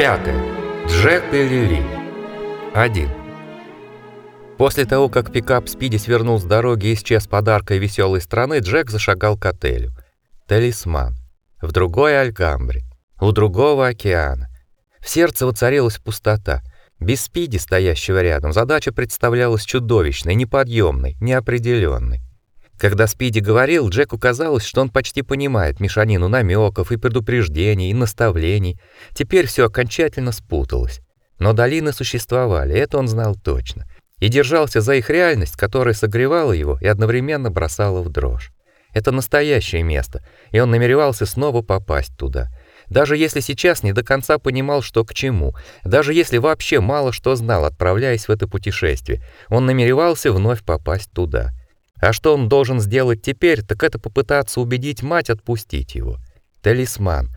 Пятое. Джек и Лили. 1. После того, как пикап Спиди свернул с дороги и исчез подаркой веселой страны, Джек зашагал к отелю. Талисман. В другой Альгамбре. У другого океана. В сердце воцарилась пустота. Без Спиди, стоящего рядом, задача представлялась чудовищной, неподъемной, неопределенной. Когда Спиди говорил, Джеку казалось, что он почти понимает мешанину намеков и предупреждений, и наставлений. Теперь все окончательно спуталось. Но долины существовали, это он знал точно. И держался за их реальность, которая согревала его и одновременно бросала в дрожь. Это настоящее место, и он намеревался снова попасть туда. Даже если сейчас не до конца понимал, что к чему, даже если вообще мало что знал, отправляясь в это путешествие, он намеревался вновь попасть туда. А что он должен сделать теперь, так это попытаться убедить мать отпустить его. Талисман,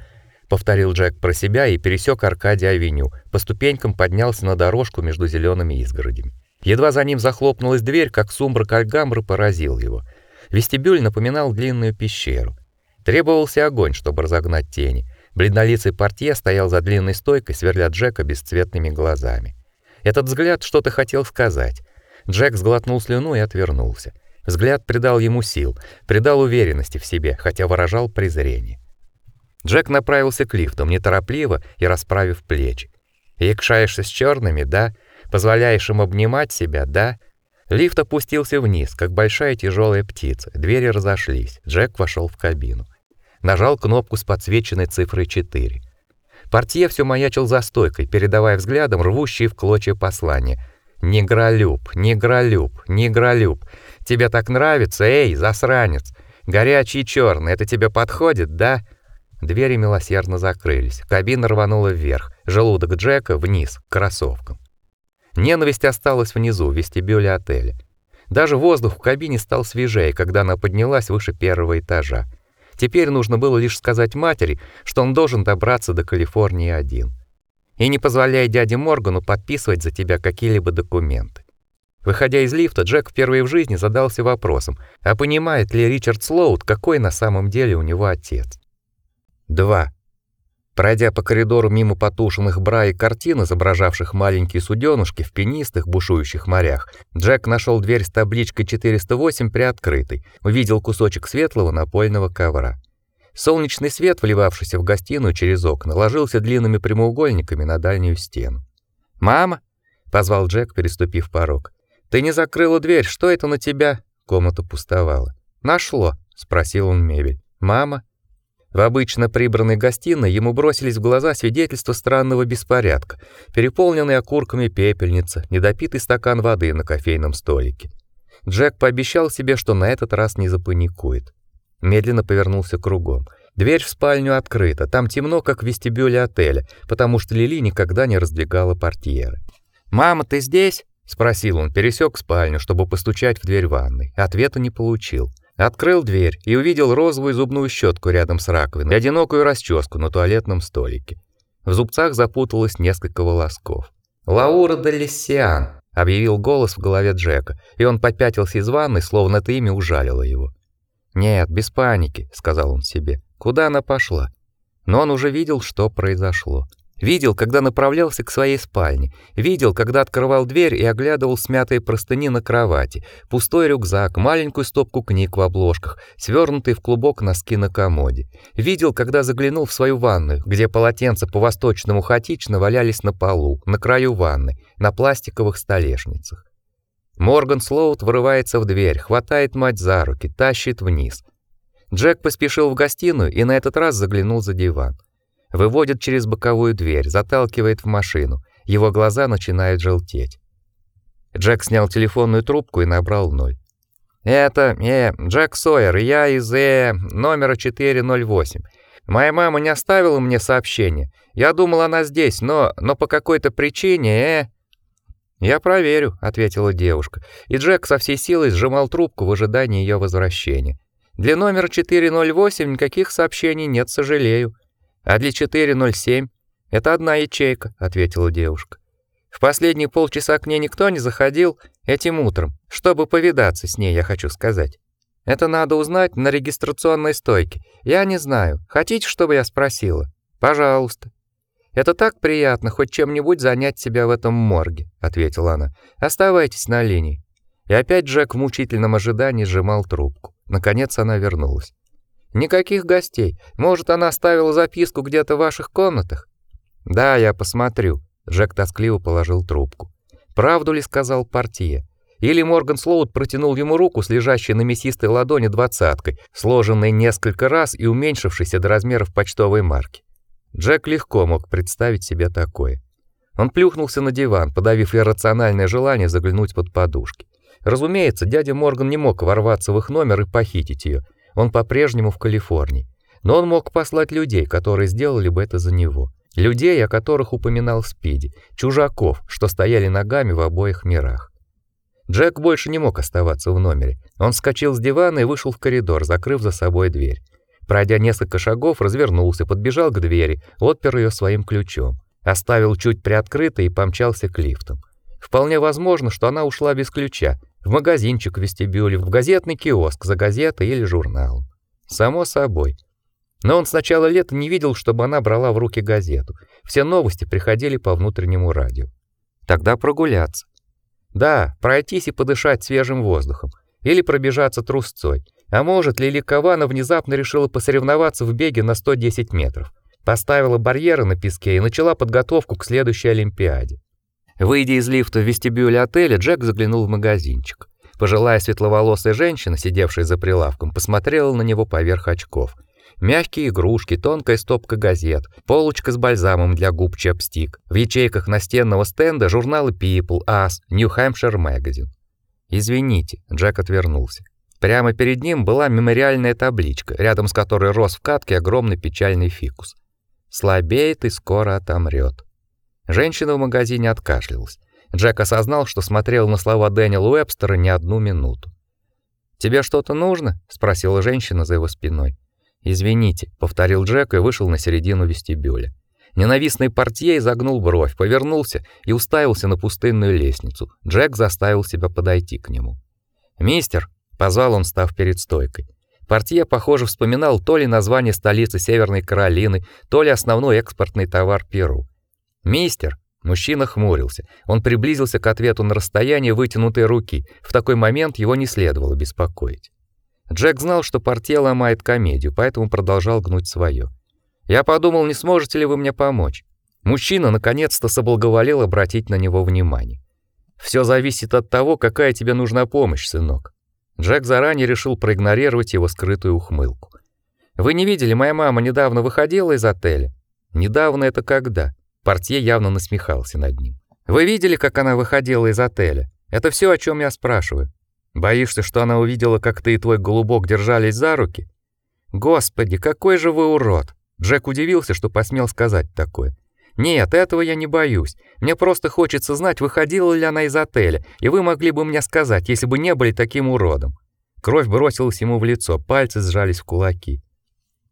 повторил Джек про себя и пересек Аркадия-авеню, по ступенькам поднялся на дорожку между зелеными изгородями. Едва за ним захлопнулась дверь, как сумрак Альгамбры поразил его. Вестибюль напоминал длинную пещеру. Требовался огонь, чтобы разогнать тени. Бледнолицый портье стоял за длинной стойкой, сверля Джека бесцветными глазами. Этот взгляд что-то хотел сказать. Джек сглотнул слюну и отвернулся. Взгляд придал ему сил, придал уверенности в себе, хотя выражал презрение. Джек направился к лифтам, неторопливо и расправив плечи. Якшаешься с черными, да? Позволяешь им обнимать себя, да? Лифт опустился вниз, как большая тяжелая птица. Двери разошлись. Джек вошел в кабину. Нажал кнопку с подсвеченной цифрой 4. Портье все маячил за стойкой, передавая взглядом рвущие в клочья послания. «Негролюб, негролюб, негролюб. Тебе так нравится, эй, засранец? Горячий черный, это тебе подходит, да? Двери милосердно закрылись. Кабина рванула вверх, желудок Джека вниз, к кроссовкам. Ненависть осталась внизу, в вестибюле отеля. Даже воздух в кабине стал свежее, когда она поднялась выше первого этажа. Теперь нужно было лишь сказать матери, что он должен добраться до Калифорнии один. И не позволяй дяде Моргану подписывать за тебя какие-либо документы. Выходя из лифта, Джек впервые в жизни задался вопросом, а понимает ли Ричард Слоуд, какой на самом деле у него отец? 2. Пройдя по коридору мимо потушенных бра и картин, изображавших маленькие суденушки в пенистых бушующих морях, Джек нашел дверь с табличкой 408 приоткрытой, увидел кусочек светлого напольного ковра. Солнечный свет, вливавшийся в гостиную через окна, ложился длинными прямоугольниками на дальнюю стену. "Мама?" позвал Джек, переступив порог. Ты не закрыла дверь, что это на тебя? Комната пустовала. Нашло, спросил он мебель. Мама. В обычно прибранной гостиной ему бросились в глаза свидетельства странного беспорядка: переполненная окурками пепельница, недопитый стакан воды на кофейном столике. Джек пообещал себе, что на этот раз не запаникует. Медленно повернулся кругом. Дверь в спальню открыта, там темно, как в вестибюле отеля, потому что Лили никогда не раздвигала портьеры. "Мама, ты здесь?" спросил он, пересек спальню, чтобы постучать в дверь ванной. Ответа не получил. Открыл дверь и увидел розовую зубную щетку рядом с раковиной и одинокую расческу на туалетном столике. В зубцах запуталось несколько волосков. «Лаура де Лиссиан», — объявил голос в голове Джека, и он попятился из ванной, словно это имя ужалило его. «Нет, без паники», — сказал он себе. «Куда она пошла?» Но он уже видел, что произошло. Видел, когда направлялся к своей спальне, видел, когда открывал дверь и оглядывал смятые простыни на кровати, пустой рюкзак, маленькую стопку книг в обложках, свернутые в клубок носки на комоде. Видел, когда заглянул в свою ванную, где полотенца по-восточному хаотично валялись на полу, на краю ванны, на пластиковых столешницах. Морган Слоут врывается в дверь, хватает мать за руки, тащит вниз. Джек поспешил в гостиную и на этот раз заглянул за диван. Выводит через боковую дверь, заталкивает в машину. Его глаза начинают желтеть. Джек снял телефонную трубку и набрал ноль. Это, э, Джек Сойер, я из э номера 408. Моя мама не оставила мне сообщение. Я думал, она здесь, но но по какой-то причине, э Я проверю, ответила девушка. И Джек со всей силой сжимал трубку в ожидании ее возвращения. Для номера 408 никаких сообщений нет, сожалею. А для 407 это одна ячейка, ответила девушка. В последние полчаса к ней никто не заходил этим утром, чтобы повидаться с ней, я хочу сказать. Это надо узнать на регистрационной стойке. Я не знаю. Хотите, чтобы я спросила? Пожалуйста. Это так приятно хоть чем-нибудь занять себя в этом морге, ответила она. Оставайтесь на линии. И опять Джек в мучительном ожидании сжимал трубку. Наконец она вернулась. Никаких гостей. Может, она оставила записку где-то в ваших комнатах? Да, я посмотрю. Джек тоскливо положил трубку. Правду ли сказал портье? Или Морган Слоуд протянул ему руку с лежащей на мясистой ладони двадцаткой, сложенной несколько раз и уменьшившейся до размеров почтовой марки. Джек легко мог представить себе такое. Он плюхнулся на диван, подавив иррациональное желание заглянуть под подушки. Разумеется, дядя Морган не мог ворваться в их номер и похитить ее. Он по-прежнему в Калифорнии. Но он мог послать людей, которые сделали бы это за него. Людей, о которых упоминал Спиди, чужаков, что стояли ногами в обоих мирах. Джек больше не мог оставаться в номере. Он вскочил с дивана и вышел в коридор, закрыв за собой дверь. Пройдя несколько шагов, развернулся, подбежал к двери, отпер ее своим ключом, оставил чуть приоткрытой и помчался к лифтам. Вполне возможно, что она ушла без ключа, в магазинчик в вестибюле, в газетный киоск за газетой или журналом. Само собой. Но он с начала лета не видел, чтобы она брала в руки газету. Все новости приходили по внутреннему радио. Тогда прогуляться. Да, пройтись и подышать свежим воздухом, или пробежаться трусцой. А может, Лили Кавана внезапно решила посоревноваться в беге на 110 метров. Поставила барьеры на песке и начала подготовку к следующей олимпиаде. Выйдя из лифта в вестибюле отеля, Джек заглянул в магазинчик. Пожилая светловолосая женщина, сидевшая за прилавком, посмотрела на него поверх очков. Мягкие игрушки, тонкая стопка газет, полочка с бальзамом для губ Чапстик. В ячейках настенного стенда журналы People, Us, New Hampshire Magazine. Извините, Джек отвернулся. Прямо перед ним была мемориальная табличка, рядом с которой рос в катке огромный печальный фикус. Слабеет и скоро отомрет. Женщина в магазине откашлялась. Джек осознал, что смотрел на слова Дэниела Уэбстера не одну минуту. «Тебе что-то нужно?» — спросила женщина за его спиной. «Извините», — повторил Джек и вышел на середину вестибюля. Ненавистный портье изогнул бровь, повернулся и уставился на пустынную лестницу. Джек заставил себя подойти к нему. «Мистер», — позвал он, став перед стойкой. Портье, похоже, вспоминал то ли название столицы Северной Каролины, то ли основной экспортный товар Перу. «Мистер!» Мужчина хмурился. Он приблизился к ответу на расстояние вытянутой руки. В такой момент его не следовало беспокоить. Джек знал, что портье ломает комедию, поэтому продолжал гнуть свое. «Я подумал, не сможете ли вы мне помочь?» Мужчина наконец-то соблаговолил обратить на него внимание. «Все зависит от того, какая тебе нужна помощь, сынок». Джек заранее решил проигнорировать его скрытую ухмылку. «Вы не видели, моя мама недавно выходила из отеля?» «Недавно это когда?» Портье явно насмехался над ним. Вы видели, как она выходила из отеля? Это все, о чем я спрашиваю. Боишься, что она увидела, как ты и твой голубок держались за руки? Господи, какой же вы урод. Джек удивился, что посмел сказать такое. Нет, этого я не боюсь. Мне просто хочется знать, выходила ли она из отеля, и вы могли бы мне сказать, если бы не были таким уродом. Кровь бросилась ему в лицо, пальцы сжались в кулаки.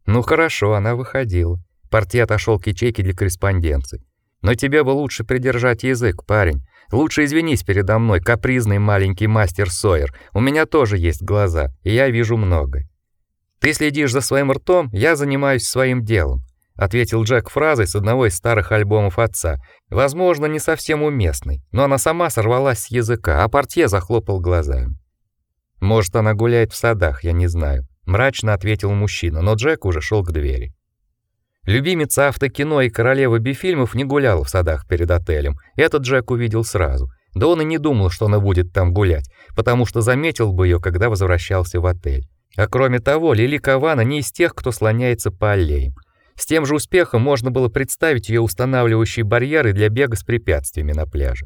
Ну хорошо, она выходила. Портье отошел к ячейке для корреспонденции. Но тебе бы лучше придержать язык, парень. Лучше извинись передо мной, капризный маленький мастер Сойер. У меня тоже есть глаза, и я вижу многое. Ты следишь за своим ртом, я занимаюсь своим делом, ответил Джек фразой с одного из старых альбомов отца. Возможно, не совсем уместной, но она сама сорвалась с языка, а портье захлопал глазами. Может, она гуляет в садах, я не знаю, мрачно ответил мужчина, но Джек уже шел к двери. Любимица автокино и королева бифильмов не гуляла в садах перед отелем. Этот Джек увидел сразу. Да он и не думал, что она будет там гулять, потому что заметил бы ее, когда возвращался в отель. А кроме того, Лили Кавана не из тех, кто слоняется по аллеям. С тем же успехом можно было представить ее устанавливающие барьеры для бега с препятствиями на пляже.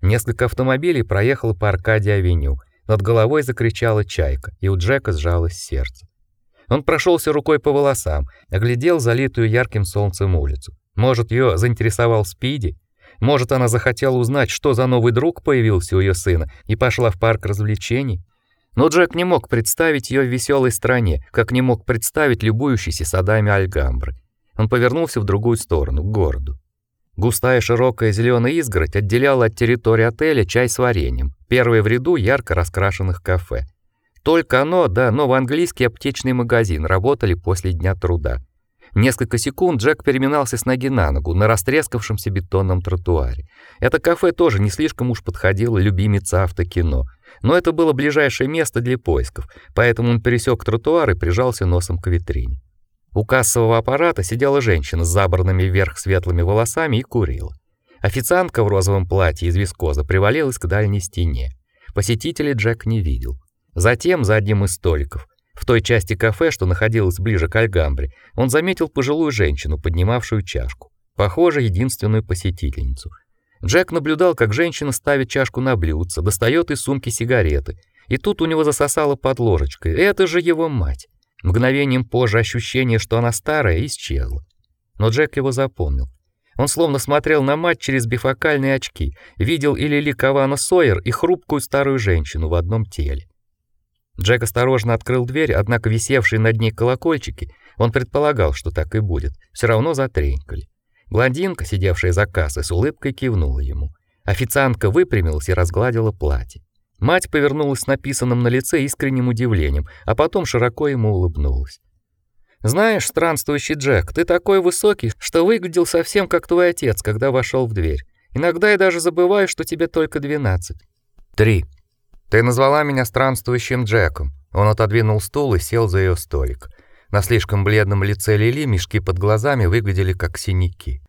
Несколько автомобилей проехало по Аркадии-авеню. Над головой закричала чайка, и у Джека сжалось сердце. Он прошелся рукой по волосам, оглядел залитую ярким солнцем улицу. Может, ее заинтересовал Спиди? Может, она захотела узнать, что за новый друг появился у ее сына, и пошла в парк развлечений? Но Джек не мог представить ее в веселой стране, как не мог представить любующийся садами Альгамбры. Он повернулся в другую сторону, к городу. Густая широкая зеленая изгородь отделяла от территории отеля чай с вареньем, первый в ряду ярко раскрашенных кафе. Только оно, да новоанглийский аптечный магазин работали после дня труда. Несколько секунд Джек переминался с ноги на ногу на растрескавшемся бетонном тротуаре. Это кафе тоже не слишком уж подходило любимице автокино, но это было ближайшее место для поисков, поэтому он пересек тротуар и прижался носом к витрине. У кассового аппарата сидела женщина с забранными вверх светлыми волосами и курила. Официантка в розовом платье из вискоза привалилась к дальней стене. Посетителей Джек не видел. Затем за одним из столиков в той части кафе, что находилась ближе к Альгамбре, он заметил пожилую женщину, поднимавшую чашку. Похоже, единственную посетительницу. Джек наблюдал, как женщина ставит чашку на блюдце, достает из сумки сигареты, и тут у него засосало под ложечкой. Это же его мать. Мгновением позже ощущение, что она старая, исчезло. Но Джек его запомнил. Он словно смотрел на мать через бифокальные очки, видел и Лили Кавана Сойер, и хрупкую старую женщину в одном теле. Джек осторожно открыл дверь, однако висевшие над ней колокольчики, он предполагал, что так и будет, все равно затренькали. Блондинка, сидевшая за кассой, с улыбкой кивнула ему. Официантка выпрямилась и разгладила платье. Мать повернулась с написанным на лице искренним удивлением, а потом широко ему улыбнулась. Знаешь, странствующий Джек, ты такой высокий, что выглядел совсем как твой отец, когда вошел в дверь. Иногда я даже забываю, что тебе только двенадцать. Три. Ты назвала меня странствующим Джеком. Он отодвинул стул и сел за ее столик. На слишком бледном лице Лили мешки под глазами выглядели как синяки.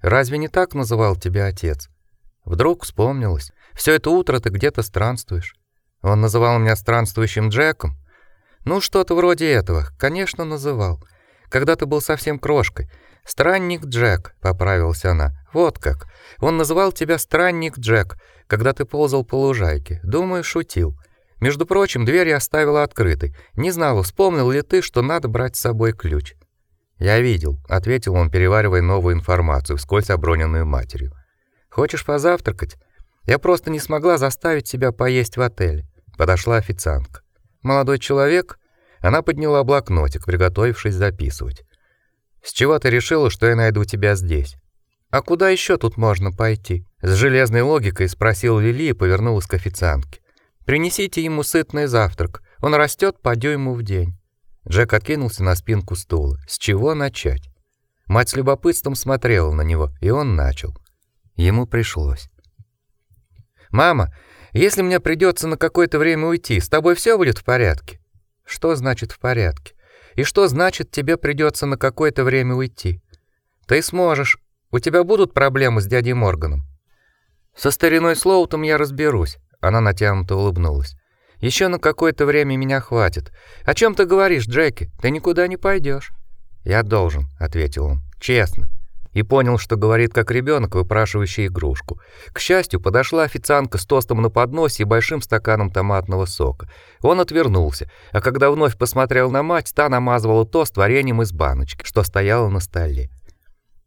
Разве не так называл тебя отец? Вдруг вспомнилось. Все это утро ты где-то странствуешь. Он называл меня странствующим Джеком. Ну что-то вроде этого. Конечно, называл. Когда ты был совсем крошкой. Странник Джек, поправилась она. Вот как. Он называл тебя странник Джек когда ты ползал по лужайке. Думаю, шутил. Между прочим, дверь я оставила открытой. Не знала, вспомнил ли ты, что надо брать с собой ключ. Я видел, ответил он, переваривая новую информацию, вскользь оброненную матерью. Хочешь позавтракать? Я просто не смогла заставить себя поесть в отеле. Подошла официантка. Молодой человек, она подняла блокнотик, приготовившись записывать. С чего ты решила, что я найду тебя здесь? А куда еще тут можно пойти? С железной логикой спросил Лили и повернулась к официантке. Принесите ему сытный завтрак. Он растет по дюйму в день. Джек откинулся на спинку стула. С чего начать? Мать с любопытством смотрела на него, и он начал. Ему пришлось. Мама, если мне придется на какое-то время уйти, с тобой все будет в порядке? Что значит в порядке? И что значит тебе придется на какое-то время уйти? Ты сможешь, у тебя будут проблемы с дядей Морганом? Со стариной Слоутом я разберусь, она натянуто улыбнулась. Еще на какое-то время меня хватит. О чем ты говоришь, Джеки? Ты никуда не пойдешь. Я должен, ответил он. Честно. И понял, что говорит как ребенок, выпрашивающий игрушку. К счастью, подошла официантка с тостом на подносе и большим стаканом томатного сока. Он отвернулся, а когда вновь посмотрел на мать, та намазывала тост вареньем из баночки, что стояло на столе.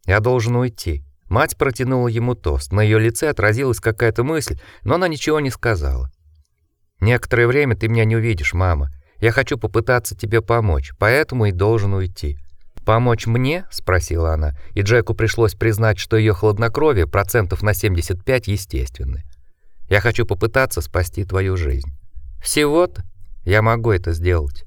Я должен уйти. Мать протянула ему тост. На ее лице отразилась какая-то мысль, но она ничего не сказала. Некоторое время ты меня не увидишь, мама. Я хочу попытаться тебе помочь, поэтому и должен уйти. Помочь мне? спросила она, и Джеку пришлось признать, что ее хладнокровие процентов на 75 естественное. Я хочу попытаться спасти твою жизнь. Всего-то я могу это сделать.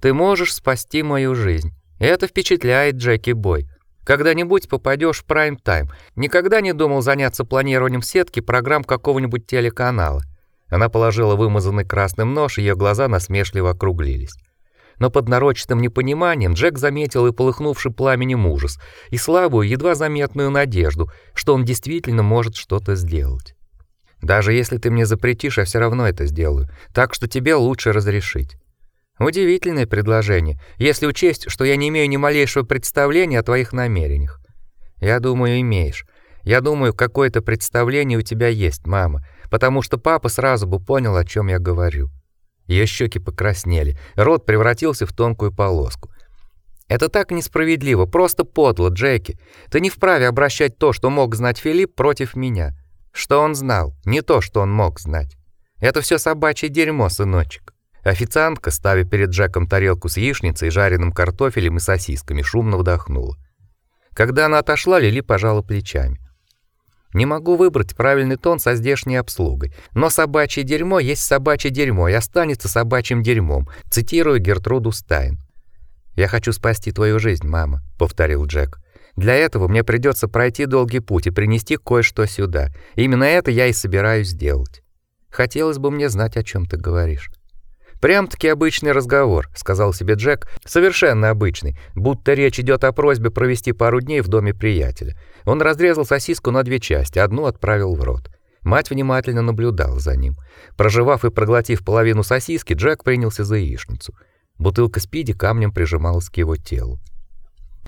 Ты можешь спасти мою жизнь. Это впечатляет, Джеки Бой. Когда-нибудь попадешь в прайм-тайм. Никогда не думал заняться планированием сетки программ какого-нибудь телеканала. Она положила вымазанный красным нож, ее глаза насмешливо округлились. Но под нарочитым непониманием Джек заметил и полыхнувший пламенем ужас, и слабую, едва заметную надежду, что он действительно может что-то сделать. Даже если ты мне запретишь, я все равно это сделаю. Так что тебе лучше разрешить. Удивительное предложение, если учесть, что я не имею ни малейшего представления о твоих намерениях. Я думаю, имеешь. Я думаю, какое-то представление у тебя есть, мама, потому что папа сразу бы понял, о чем я говорю. Ее щеки покраснели, рот превратился в тонкую полоску. Это так несправедливо, просто подло, Джеки. Ты не вправе обращать то, что мог знать Филипп, против меня. Что он знал, не то, что он мог знать. Это все собачье дерьмо, сыночек. Официантка, ставя перед Джеком тарелку с яичницей, жареным картофелем и сосисками, шумно вдохнула. Когда она отошла, Лили пожала плечами. Не могу выбрать правильный тон со здешней обслугой, но собачье дерьмо есть собачье дерьмо и останется собачьим дерьмом, цитирую Гертруду Стайн. Я хочу спасти твою жизнь, мама, повторил Джек. Для этого мне придется пройти долгий путь и принести кое-что сюда. Именно это я и собираюсь сделать. Хотелось бы мне знать, о чем ты говоришь. Прям-таки обычный разговор, сказал себе Джек, совершенно обычный, будто речь идет о просьбе провести пару дней в доме приятеля. Он разрезал сосиску на две части, одну отправил в рот. Мать внимательно наблюдала за ним. Прожевав и проглотив половину сосиски, Джек принялся за яичницу. Бутылка спиди камнем прижималась к его телу.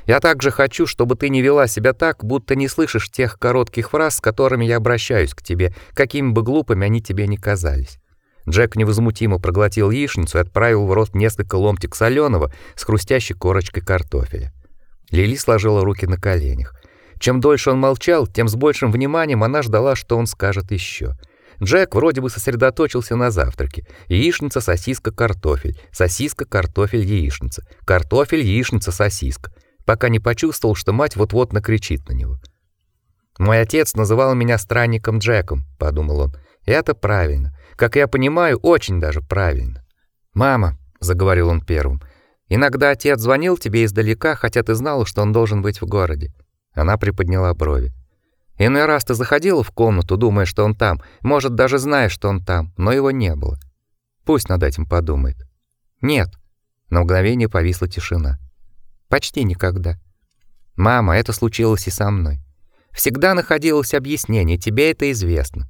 Я также хочу, чтобы ты не вела себя так, будто не слышишь тех коротких фраз, с которыми я обращаюсь к тебе, какими бы глупыми они тебе ни казались. Джек невозмутимо проглотил яичницу и отправил в рот несколько ломтик соленого с хрустящей корочкой картофеля. Лили сложила руки на коленях. Чем дольше он молчал, тем с большим вниманием она ждала, что он скажет еще. Джек вроде бы сосредоточился на завтраке. Яичница, сосиска, картофель. Сосиска, картофель, яичница. Картофель, яичница, сосиска пока не почувствовал, что мать вот-вот накричит на него. Мой отец называл меня странником Джеком, подумал он. И это правильно. Как я понимаю, очень даже правильно. Мама, заговорил он первым. Иногда отец звонил тебе издалека, хотя ты знала, что он должен быть в городе. Она приподняла брови. Иной раз ты заходила в комнату, думая, что он там, может, даже зная, что он там, но его не было. Пусть над этим подумает. Нет. На мгновение повисла тишина. Почти никогда. Мама, это случилось и со мной. Всегда находилось объяснение, тебе это известно.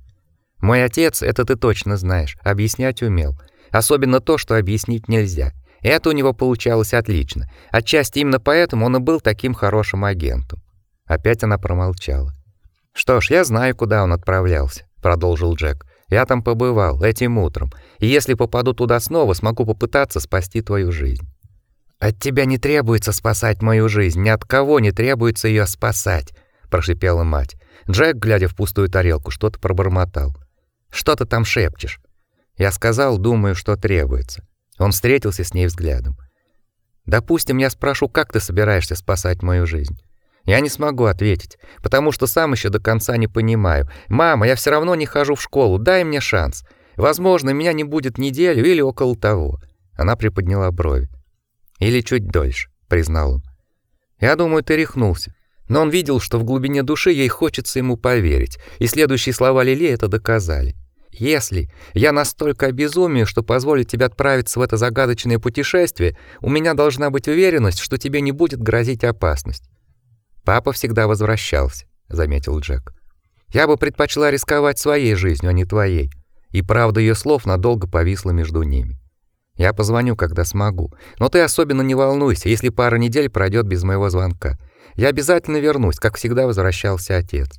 Мой отец, это ты точно знаешь, объяснять умел, особенно то, что объяснить нельзя. Это у него получалось отлично. Отчасти именно поэтому он и был таким хорошим агентом. Опять она промолчала. Что ж, я знаю, куда он отправлялся, продолжил Джек. Я там побывал этим утром, и если попаду туда снова, смогу попытаться спасти твою жизнь. От тебя не требуется спасать мою жизнь, ни от кого не требуется ее спасать, прошипела мать. Джек, глядя в пустую тарелку, что-то пробормотал. Что ты там шепчешь? Я сказал, думаю, что требуется. Он встретился с ней взглядом. Допустим, я спрошу, как ты собираешься спасать мою жизнь? Я не смогу ответить, потому что сам еще до конца не понимаю. Мама, я все равно не хожу в школу, дай мне шанс. Возможно, меня не будет неделю или около того. Она приподняла брови. Или чуть дольше, признал он. Я думаю, ты рехнулся. Но он видел, что в глубине души ей хочется ему поверить, и следующие слова Лили это доказали. Если я настолько обезумею, что позволить тебе отправиться в это загадочное путешествие, у меня должна быть уверенность, что тебе не будет грозить опасность. Папа всегда возвращался, заметил Джек. Я бы предпочла рисковать своей жизнью, а не твоей. И правда ее слов надолго повисла между ними. Я позвоню, когда смогу. Но ты особенно не волнуйся, если пара недель пройдет без моего звонка. Я обязательно вернусь, как всегда возвращался отец.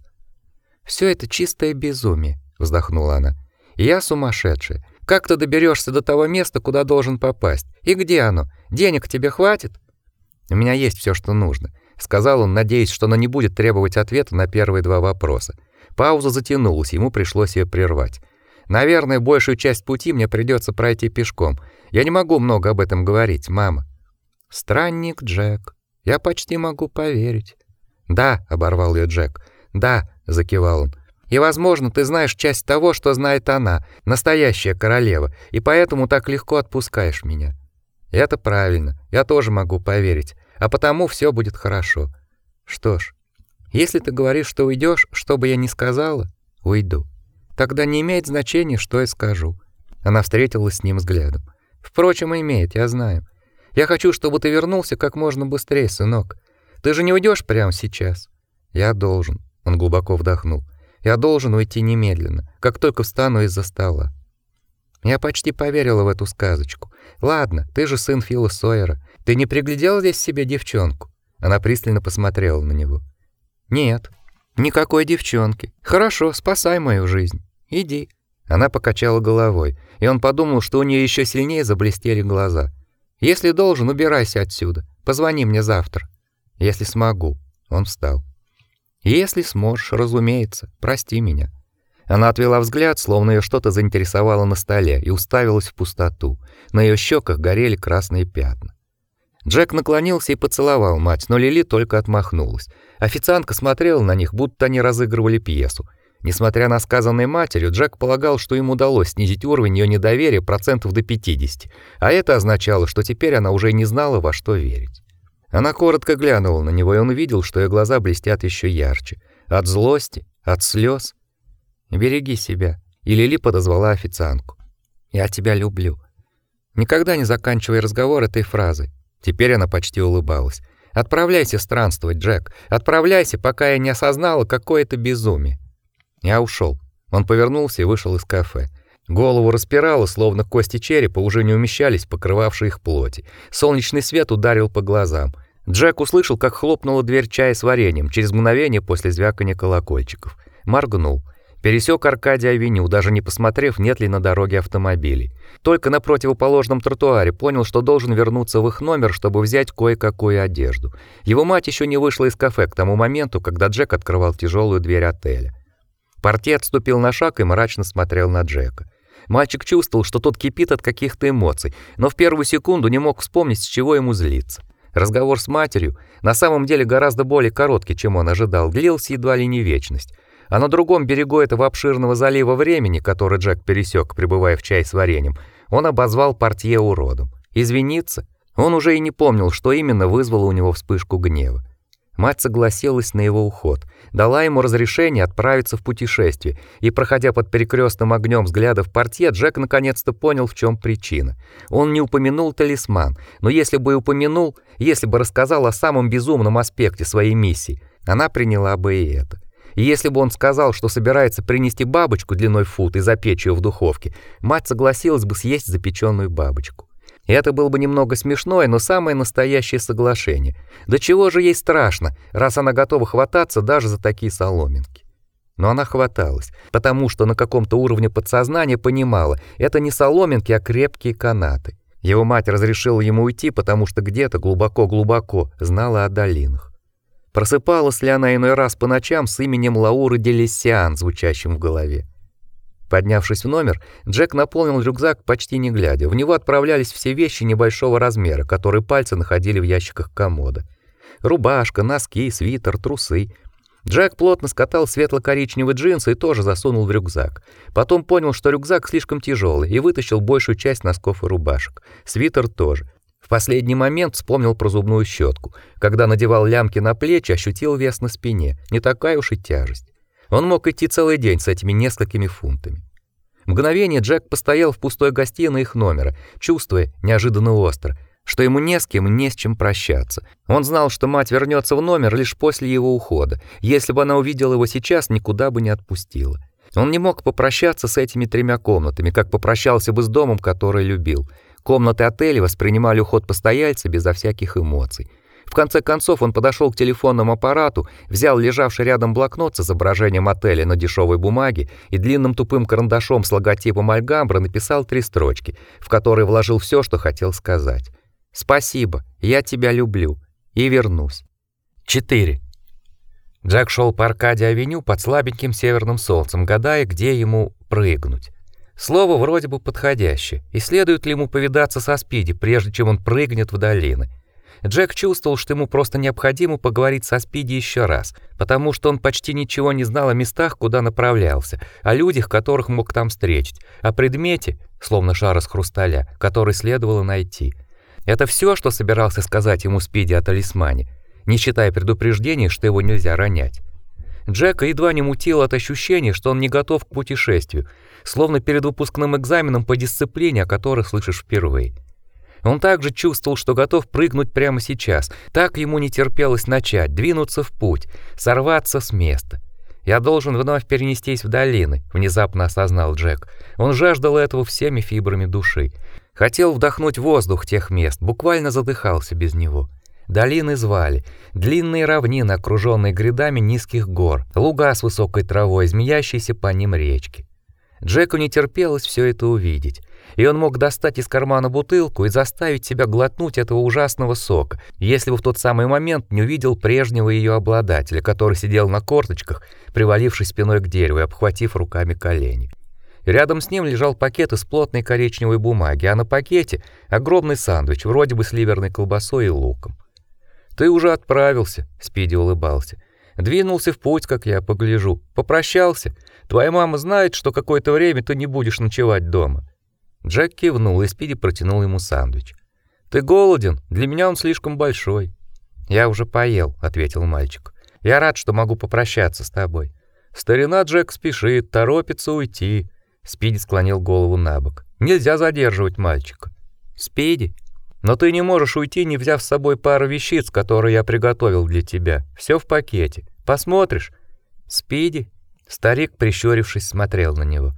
Все это чистое безумие, вздохнула она. Я сумасшедшая. Как ты доберешься до того места, куда должен попасть? И где оно? Денег тебе хватит? У меня есть все, что нужно, сказал он, надеясь, что она не будет требовать ответа на первые два вопроса. Пауза затянулась, ему пришлось ее прервать. Наверное, большую часть пути мне придется пройти пешком. Я не могу много об этом говорить, мама. Странник Джек. Я почти могу поверить. Да, оборвал ее Джек. Да, закивал он. И, возможно, ты знаешь часть того, что знает она, настоящая королева, и поэтому так легко отпускаешь меня. Это правильно. Я тоже могу поверить, а потому все будет хорошо. Что ж, если ты говоришь, что уйдешь, что бы я ни сказала, уйду. Тогда не имеет значения, что я скажу. Она встретилась с ним взглядом. Впрочем, имеет, я знаю. Я хочу, чтобы ты вернулся как можно быстрее, сынок. Ты же не уйдешь прямо сейчас. Я должен. Он глубоко вдохнул. Я должен уйти немедленно, как только встану из-за стола. Я почти поверила в эту сказочку. Ладно, ты же сын Фила Сойера. Ты не приглядел здесь себе девчонку? Она пристально посмотрела на него. Нет, никакой девчонки. Хорошо, спасай мою жизнь. Иди. Она покачала головой, и он подумал, что у нее еще сильнее заблестели глаза. Если должен, убирайся отсюда. Позвони мне завтра. Если смогу. Он встал. Если сможешь, разумеется. Прости меня. Она отвела взгляд, словно ее что-то заинтересовало на столе, и уставилась в пустоту. На ее щеках горели красные пятна. Джек наклонился и поцеловал мать, но Лили только отмахнулась. Официантка смотрела на них, будто они разыгрывали пьесу. Несмотря на сказанное матерью, Джек полагал, что ему удалось снизить уровень ее недоверия процентов до 50, а это означало, что теперь она уже не знала, во что верить. Она коротко глянула на него, и он увидел, что ее глаза блестят еще ярче. От злости, от слез. «Береги себя», и Лили подозвала официантку. «Я тебя люблю». Никогда не заканчивай разговор этой фразой. Теперь она почти улыбалась. «Отправляйся странствовать, Джек. Отправляйся, пока я не осознала, какое это безумие». Я ушел. Он повернулся и вышел из кафе. Голову распирало, словно кости черепа уже не умещались, покрывавшие их плоти. Солнечный свет ударил по глазам. Джек услышал, как хлопнула дверь чая с вареньем через мгновение после звякания колокольчиков. Моргнул. Пересек Аркадия-авеню, даже не посмотрев, нет ли на дороге автомобилей. Только на противоположном тротуаре понял, что должен вернуться в их номер, чтобы взять кое-какую одежду. Его мать еще не вышла из кафе к тому моменту, когда Джек открывал тяжелую дверь отеля. Портье отступил на шаг и мрачно смотрел на Джека. Мальчик чувствовал, что тот кипит от каких-то эмоций, но в первую секунду не мог вспомнить, с чего ему злиться. Разговор с матерью, на самом деле гораздо более короткий, чем он ожидал, длился едва ли не вечность. А на другом берегу этого обширного залива времени, который Джек пересек, пребывая в чай с вареньем, он обозвал портье уродом. Извиниться? Он уже и не помнил, что именно вызвало у него вспышку гнева. Мать согласилась на его уход, дала ему разрешение отправиться в путешествие, и, проходя под перекрестным огнем взглядов портье, Джек наконец-то понял, в чем причина. Он не упомянул талисман, но если бы и упомянул, если бы рассказал о самом безумном аспекте своей миссии, она приняла бы и это. И если бы он сказал, что собирается принести бабочку длиной в фут и запечь ее в духовке, мать согласилась бы съесть запеченную бабочку. Это было бы немного смешное, но самое настоящее соглашение. До чего же ей страшно, раз она готова хвататься даже за такие соломинки. Но она хваталась, потому что на каком-то уровне подсознания понимала, это не соломинки, а крепкие канаты. Его мать разрешила ему уйти, потому что где-то глубоко-глубоко знала о долинах. Просыпалась ли она иной раз по ночам с именем Лауры Делесиан, звучащим в голове. Поднявшись в номер, Джек наполнил рюкзак почти не глядя. В него отправлялись все вещи небольшого размера, которые пальцы находили в ящиках комода. Рубашка, носки, свитер, трусы. Джек плотно скатал светло-коричневые джинсы и тоже засунул в рюкзак. Потом понял, что рюкзак слишком тяжелый, и вытащил большую часть носков и рубашек. Свитер тоже. В последний момент вспомнил про зубную щетку. Когда надевал лямки на плечи, ощутил вес на спине. Не такая уж и тяжесть. Он мог идти целый день с этими несколькими фунтами. Мгновение Джек постоял в пустой гостиной их номера, чувствуя неожиданно остро, что ему не с кем и не с чем прощаться. Он знал, что мать вернется в номер лишь после его ухода. Если бы она увидела его сейчас, никуда бы не отпустила. Он не мог попрощаться с этими тремя комнатами, как попрощался бы с домом, который любил. Комнаты отеля воспринимали уход постояльца безо всяких эмоций. В конце концов он подошел к телефонному аппарату, взял лежавший рядом блокнот с изображением отеля на дешевой бумаге и длинным тупым карандашом с логотипом Альгамбра написал три строчки, в которые вложил все, что хотел сказать. «Спасибо, я тебя люблю. И вернусь». 4. Джек шел по Аркадии-авеню под слабеньким северным солнцем, гадая, где ему прыгнуть. Слово вроде бы подходящее, и следует ли ему повидаться со Спиди, прежде чем он прыгнет в долины. Джек чувствовал, что ему просто необходимо поговорить со Спиди еще раз, потому что он почти ничего не знал о местах, куда направлялся, о людях, которых мог там встретить, о предмете, словно шар из хрусталя, который следовало найти. Это все, что собирался сказать ему Спиди о талисмане, не считая предупреждения, что его нельзя ронять. Джека едва не мутило от ощущения, что он не готов к путешествию, словно перед выпускным экзаменом по дисциплине, о которой слышишь впервые. Он также чувствовал, что готов прыгнуть прямо сейчас. Так ему не терпелось начать, двинуться в путь, сорваться с места. Я должен вновь перенестись в долины, внезапно осознал Джек. Он жаждал этого всеми фибрами души. Хотел вдохнуть воздух тех мест, буквально задыхался без него. Долины звали, длинные равнины, окруженные грядами низких гор, луга с высокой травой, змеящиеся по ним речки. Джеку не терпелось все это увидеть и он мог достать из кармана бутылку и заставить себя глотнуть этого ужасного сока, если бы в тот самый момент не увидел прежнего ее обладателя, который сидел на корточках, привалившись спиной к дереву и обхватив руками колени. Рядом с ним лежал пакет из плотной коричневой бумаги, а на пакете огромный сандвич, вроде бы с ливерной колбасой и луком. Ты уже отправился, Спиди улыбался. Двинулся в путь, как я погляжу. Попрощался. Твоя мама знает, что какое-то время ты не будешь ночевать дома. Джек кивнул, и Спиди протянул ему сандвич. Ты голоден? Для меня он слишком большой. Я уже поел, ответил мальчик. Я рад, что могу попрощаться с тобой. Старина Джек спешит, торопится уйти. Спиди склонил голову набок. Нельзя задерживать мальчика. Спиди, но ты не можешь уйти, не взяв с собой пару вещиц, которые я приготовил для тебя. Все в пакете. Посмотришь? Спиди, старик, прищурившись, смотрел на него.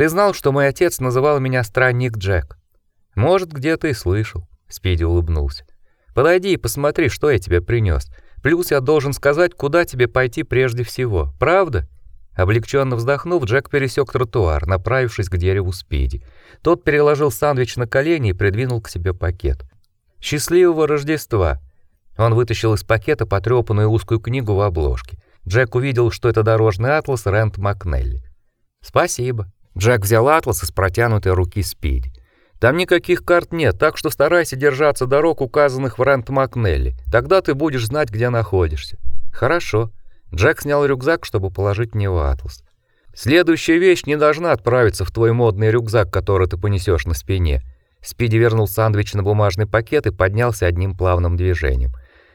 Ты знал, что мой отец называл меня странник Джек? Может, где-то и слышал. Спиди улыбнулся. Подойди и посмотри, что я тебе принес. Плюс я должен сказать, куда тебе пойти прежде всего. Правда? Облегченно вздохнув, Джек пересек тротуар, направившись к дереву Спиди. Тот переложил сандвич на колени и придвинул к себе пакет. Счастливого Рождества. Он вытащил из пакета потрепанную узкую книгу в обложке. Джек увидел, что это дорожный атлас Рент Макнелли. Спасибо. Джек взял атлас из протянутой руки Спиди. Там никаких карт нет, так что старайся держаться дорог, указанных в Рент Макнелли. Тогда ты будешь знать, где находишься. Хорошо. Джек снял рюкзак, чтобы положить в него атлас. Следующая вещь не должна отправиться в твой модный рюкзак, который ты понесешь на спине. Спиди вернул сандвич на бумажный пакет и поднялся одним плавным движением.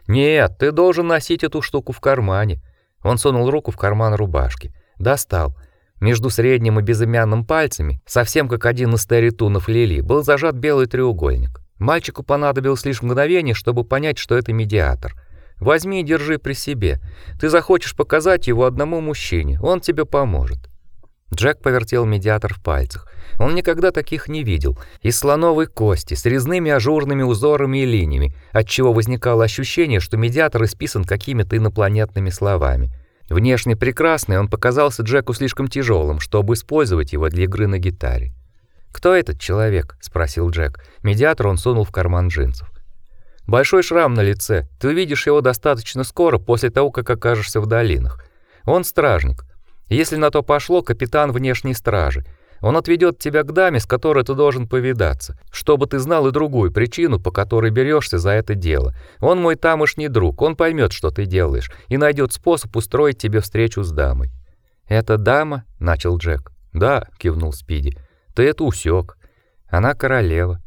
Нет, ты должен носить эту штуку в кармане. Он сунул руку в карман рубашки, достал. Между средним и безымянным пальцами, совсем как один из старитунов Лили, был зажат белый треугольник. Мальчику понадобилось лишь мгновение, чтобы понять, что это медиатор. Возьми и держи при себе. Ты захочешь показать его одному мужчине, он тебе поможет. Джек повертел медиатор в пальцах. Он никогда таких не видел. Из слоновой кости с резными ажурными узорами и линиями, отчего возникало ощущение, что медиатор исписан какими-то инопланетными словами. Внешне прекрасный, он показался Джеку слишком тяжелым, чтобы использовать его для игры на гитаре. "Кто этот человек?" спросил Джек. Медиатор он сунул в карман джинсов. Большой шрам на лице. Ты увидишь его достаточно скоро после того, как окажешься в долинах. Он стражник. Если на то пошло, капитан внешней стражи. Он отведет тебя к даме, с которой ты должен повидаться, чтобы ты знал и другую причину, по которой берешься за это дело. Он мой тамошний друг, он поймет, что ты делаешь, и найдет способ устроить тебе встречу с дамой. Это дама, начал Джек. Да, кивнул Спиди. Ты это усек. Она королева.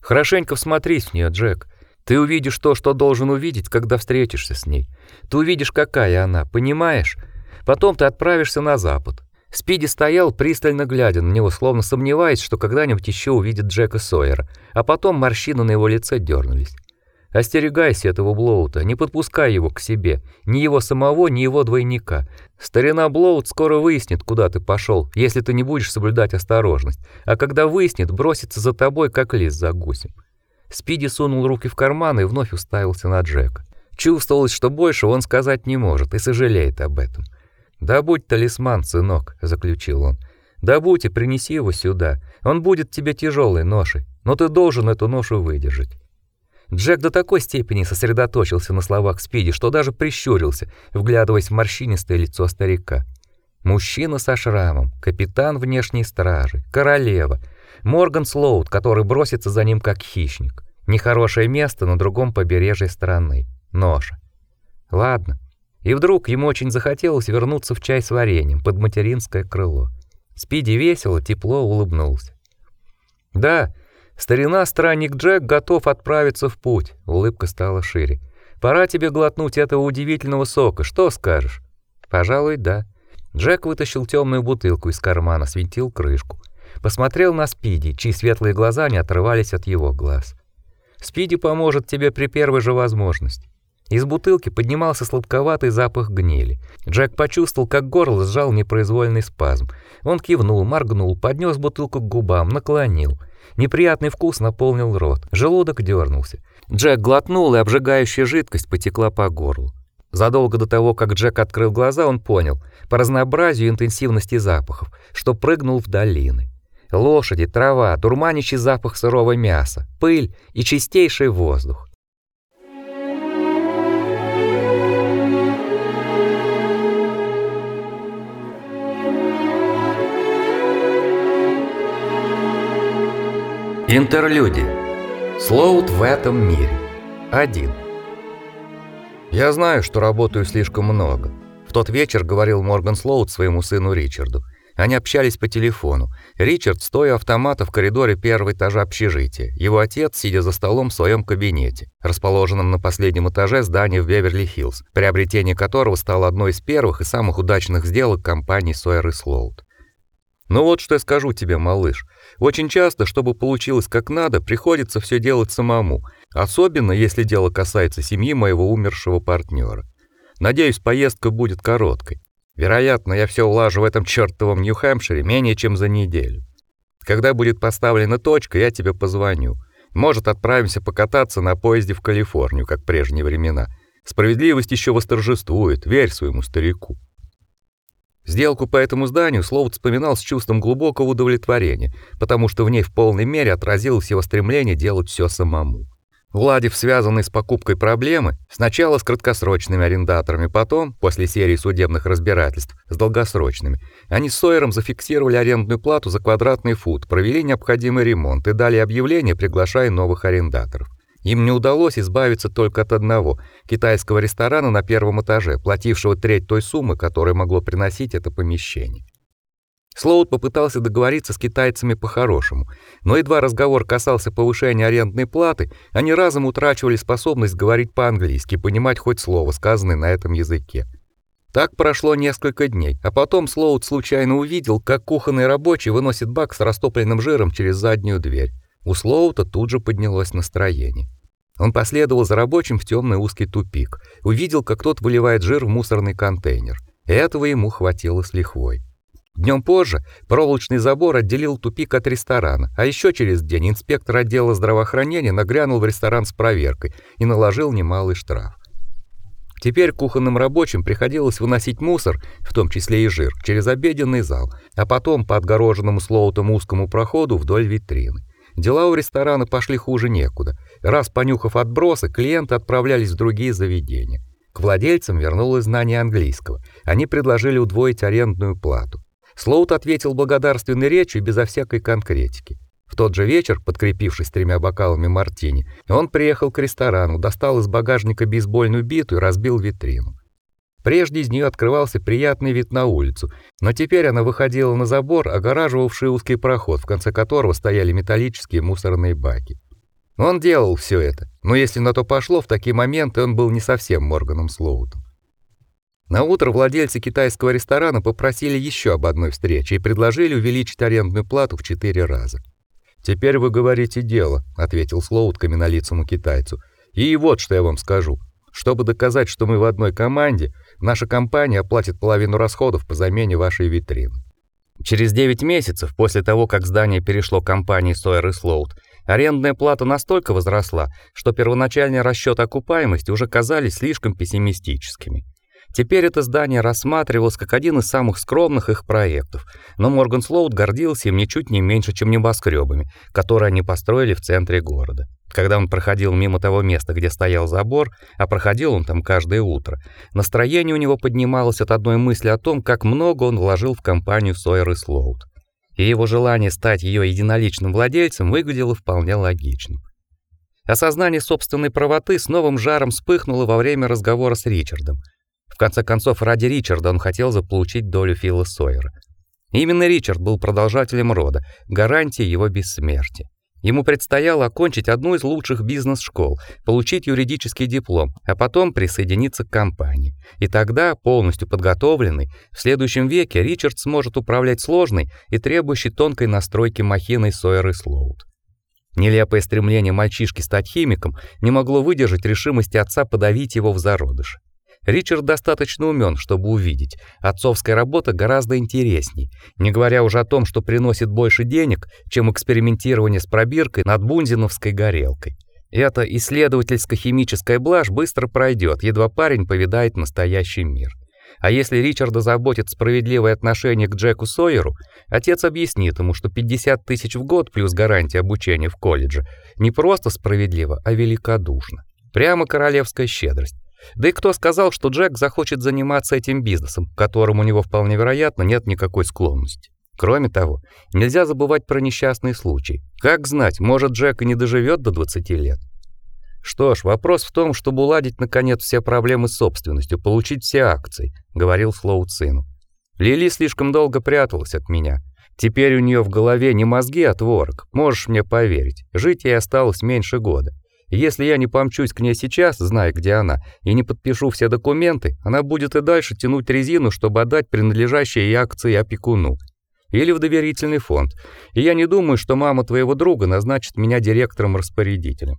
Хорошенько всмотрись в нее, Джек. Ты увидишь то, что должен увидеть, когда встретишься с ней. Ты увидишь, какая она, понимаешь? Потом ты отправишься на запад. Спиди стоял, пристально глядя на него, словно сомневаясь, что когда-нибудь еще увидит Джека Сойера, а потом морщины на его лице дернулись. Остерегайся этого Блоута, не подпускай его к себе, ни его самого, ни его двойника. Старина Блоут скоро выяснит, куда ты пошел, если ты не будешь соблюдать осторожность, а когда выяснит, бросится за тобой, как лис за гусем. Спиди сунул руки в карманы и вновь уставился на Джека. Чувствовалось, что больше он сказать не может и сожалеет об этом. "Да будь талисман, сынок", заключил он. "Да будь и принеси его сюда. Он будет тебе тяжелой ношей, но ты должен эту ношу выдержать". Джек до такой степени сосредоточился на словах Спиди, что даже прищурился, вглядываясь в морщинистое лицо старика. Мужчина со шрамом, капитан внешней стражи, королева, Морган Слоут, который бросится за ним как хищник. Нехорошее место на другом побережье страны. Ноша. Ладно. И вдруг ему очень захотелось вернуться в чай с вареньем под материнское крыло. Спиди весело, тепло улыбнулся. Да, старина странник Джек готов отправиться в путь. Улыбка стала шире. Пора тебе глотнуть этого удивительного сока. Что скажешь? Пожалуй, да. Джек вытащил темную бутылку из кармана, свинтил крышку. Посмотрел на Спиди, чьи светлые глаза не отрывались от его глаз. Спиди поможет тебе при первой же возможности. Из бутылки поднимался сладковатый запах гнили. Джек почувствовал, как горло сжал непроизвольный спазм. Он кивнул, моргнул, поднес бутылку к губам, наклонил. Неприятный вкус наполнил рот. Желудок дернулся. Джек глотнул, и обжигающая жидкость потекла по горлу. Задолго до того, как Джек открыл глаза, он понял, по разнообразию и интенсивности запахов, что прыгнул в долины. Лошади, трава, дурманящий запах сырого мяса, пыль и чистейший воздух. Интерлюдия. Слоут в этом мире. Один. Я знаю, что работаю слишком много тот вечер говорил Морган Слоуд своему сыну Ричарду. Они общались по телефону. Ричард, стоя автомата в коридоре первого этажа общежития. Его отец, сидя за столом в своем кабинете, расположенном на последнем этаже здания в Беверли-Хиллз, приобретение которого стало одной из первых и самых удачных сделок компании Сойер и Слоуд. Ну вот что я скажу тебе, малыш. Очень часто, чтобы получилось как надо, приходится все делать самому, особенно если дело касается семьи моего умершего партнера. Надеюсь, поездка будет короткой. Вероятно, я все улажу в этом чёртовом Нью-Хэмпшире менее чем за неделю. Когда будет поставлена точка, я тебе позвоню. Может, отправимся покататься на поезде в Калифорнию, как прежние времена. Справедливость еще восторжествует, верь своему старику. Сделку по этому зданию Слоут вспоминал с чувством глубокого удовлетворения, потому что в ней в полной мере отразилось его стремление делать все самому. Уладив связанные с покупкой проблемы, сначала с краткосрочными арендаторами, потом, после серии судебных разбирательств, с долгосрочными, они с Сойером зафиксировали арендную плату за квадратный фут, провели необходимый ремонт и дали объявление, приглашая новых арендаторов. Им не удалось избавиться только от одного китайского ресторана на первом этаже, платившего треть той суммы, которую могло приносить это помещение. Слоут попытался договориться с китайцами по-хорошему, но едва разговор касался повышения арендной платы, они разом утрачивали способность говорить по-английски, понимать хоть слово, сказанное на этом языке. Так прошло несколько дней, а потом Слоут случайно увидел, как кухонный рабочий выносит бак с растопленным жиром через заднюю дверь. У Слоута тут же поднялось настроение. Он последовал за рабочим в темный узкий тупик, увидел, как тот выливает жир в мусорный контейнер. Этого ему хватило с лихвой. Днем позже проволочный забор отделил тупик от ресторана, а еще через день инспектор отдела здравоохранения нагрянул в ресторан с проверкой и наложил немалый штраф. Теперь кухонным рабочим приходилось выносить мусор, в том числе и жир, через обеденный зал, а потом по отгороженному слоутом узкому проходу вдоль витрины. Дела у ресторана пошли хуже некуда. Раз понюхав отбросы, клиенты отправлялись в другие заведения. К владельцам вернулось знание английского. Они предложили удвоить арендную плату. Слоут ответил благодарственной речью безо всякой конкретики. В тот же вечер, подкрепившись тремя бокалами мартини, он приехал к ресторану, достал из багажника бейсбольную биту и разбил витрину. Прежде из нее открывался приятный вид на улицу, но теперь она выходила на забор, огораживавший узкий проход, в конце которого стояли металлические мусорные баки. Он делал все это, но если на то пошло, в такие моменты он был не совсем Морганом Слоутом. На утро владельцы китайского ресторана попросили еще об одной встрече и предложили увеличить арендную плату в четыре раза. Теперь вы говорите дело, ответил Слоут каменолицому китайцу. И вот что я вам скажу. Чтобы доказать, что мы в одной команде, наша компания оплатит половину расходов по замене вашей витрины. Через 9 месяцев после того, как здание перешло компании Sawyer Sloat, арендная плата настолько возросла, что первоначальные расчеты окупаемости уже казались слишком пессимистическими. Теперь это здание рассматривалось как один из самых скромных их проектов, но Морган Слоут гордился им ничуть не меньше, чем небоскребами, которые они построили в центре города. Когда он проходил мимо того места, где стоял забор, а проходил он там каждое утро, настроение у него поднималось от одной мысли о том, как много он вложил в компанию Сойер и Слоут. И его желание стать ее единоличным владельцем выглядело вполне логичным. Осознание собственной правоты с новым жаром вспыхнуло во время разговора с Ричардом – в конце концов, ради Ричарда он хотел заполучить долю Фила Сойера. Именно Ричард был продолжателем рода, гарантией его бессмертия. Ему предстояло окончить одну из лучших бизнес-школ, получить юридический диплом, а потом присоединиться к компании. И тогда, полностью подготовленный, в следующем веке Ричард сможет управлять сложной и требующей тонкой настройки махиной Сойер и Слоут. Нелепое стремление мальчишки стать химиком не могло выдержать решимости отца подавить его в зародыше. Ричард достаточно умен, чтобы увидеть, отцовская работа гораздо интересней, не говоря уже о том, что приносит больше денег, чем экспериментирование с пробиркой над бунзиновской горелкой. Эта исследовательско-химическая блажь быстро пройдет, едва парень повидает настоящий мир. А если Ричарда заботит справедливое отношение к Джеку Сойеру, отец объяснит ему, что 50 тысяч в год плюс гарантия обучения в колледже не просто справедливо, а великодушно. Прямо королевская щедрость. Да и кто сказал, что Джек захочет заниматься этим бизнесом, к которому у него вполне вероятно нет никакой склонности. Кроме того, нельзя забывать про несчастный случай. Как знать, может Джек и не доживет до 20 лет. Что ж, вопрос в том, чтобы уладить наконец все проблемы с собственностью, получить все акции, говорил Слоут сыну. Лили слишком долго пряталась от меня. Теперь у нее в голове не мозги, а творог. Можешь мне поверить. Жить ей осталось меньше года. Если я не помчусь к ней сейчас, зная, где она, и не подпишу все документы, она будет и дальше тянуть резину, чтобы отдать принадлежащие ей акции опекуну или в доверительный фонд. И я не думаю, что мама твоего друга назначит меня директором-распорядителем.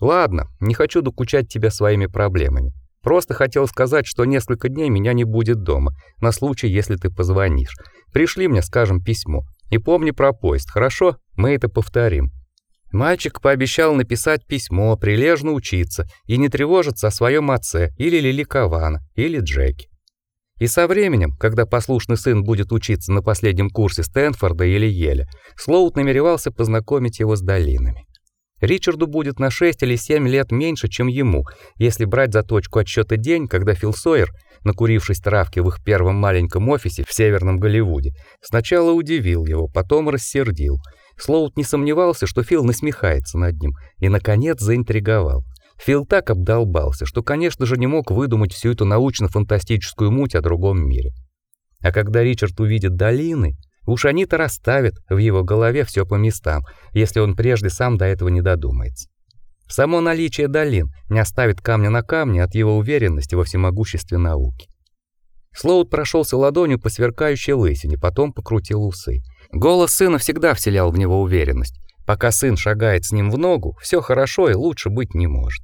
Ладно, не хочу докучать тебя своими проблемами. Просто хотел сказать, что несколько дней меня не будет дома, на случай, если ты позвонишь. Пришли мне, скажем, письмо. И помни про поезд, хорошо? Мы это повторим. Мальчик пообещал написать письмо, прилежно учиться и не тревожиться о своем отце или Лили Кавана, или Джеки. И со временем, когда послушный сын будет учиться на последнем курсе Стэнфорда или Йеля, Слоут намеревался познакомить его с долинами. Ричарду будет на 6 или 7 лет меньше, чем ему, если брать за точку отсчета день, когда Фил Сойер, накурившись травки в их первом маленьком офисе в Северном Голливуде, сначала удивил его, потом рассердил. Слоут не сомневался, что Фил насмехается над ним, и наконец заинтриговал. Фил так обдолбался, что, конечно же, не мог выдумать всю эту научно-фантастическую муть о другом мире. А когда Ричард увидит долины, уж они-то расставят в его голове все по местам, если он прежде сам до этого не додумается. Само наличие долин не оставит камня на камне от его уверенности во всемогуществе науки. Слоут прошелся ладонью по сверкающей лысине, потом покрутил усы. Голос сына всегда вселял в него уверенность. Пока сын шагает с ним в ногу, все хорошо и лучше быть не может.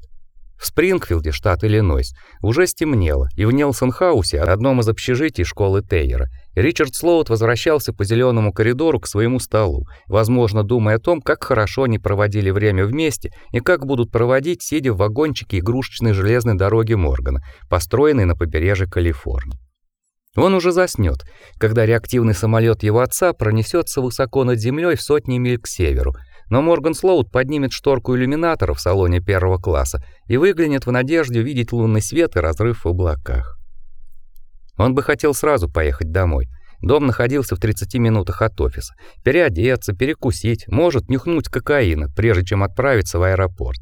В Спрингфилде, штат Иллинойс, уже стемнело, и в Нелсон-хаусе, одном из общежитий школы Тейера, Ричард Слоут возвращался по зеленому коридору к своему столу, возможно, думая о том, как хорошо они проводили время вместе и как будут проводить, сидя в вагончике игрушечной железной дороги Моргана, построенной на побережье Калифорнии. Он уже заснёт, когда реактивный самолёт его отца пронесётся высоко над землёй в сотни миль к северу, но Морган Слоут поднимет шторку иллюминатора в салоне первого класса и выглянет в надежде увидеть лунный свет и разрыв в облаках. Он бы хотел сразу поехать домой. Дом находился в 30 минутах от офиса. Переодеться, перекусить, может нюхнуть кокаина, прежде чем отправиться в аэропорт.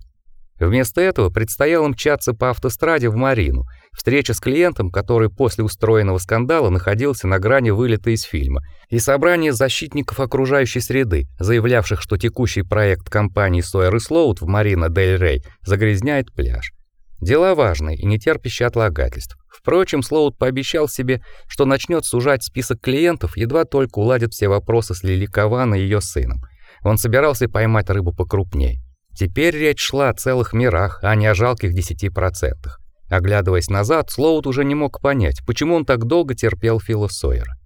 Вместо этого предстояло мчаться по автостраде в Марину, встреча с клиентом, который после устроенного скандала находился на грани вылета из фильма, и собрание защитников окружающей среды, заявлявших, что текущий проект компании Sawyer Sloat в Марина Дель Рей загрязняет пляж. Дела важные и не терпящие отлагательств. Впрочем, Слоут пообещал себе, что начнет сужать список клиентов, едва только уладит все вопросы с Лили Каван и ее сыном. Он собирался поймать рыбу покрупнее. Теперь речь шла о целых мирах, а не о жалких 10%. Оглядываясь назад, Слоут уже не мог понять, почему он так долго терпел Фила Сойера.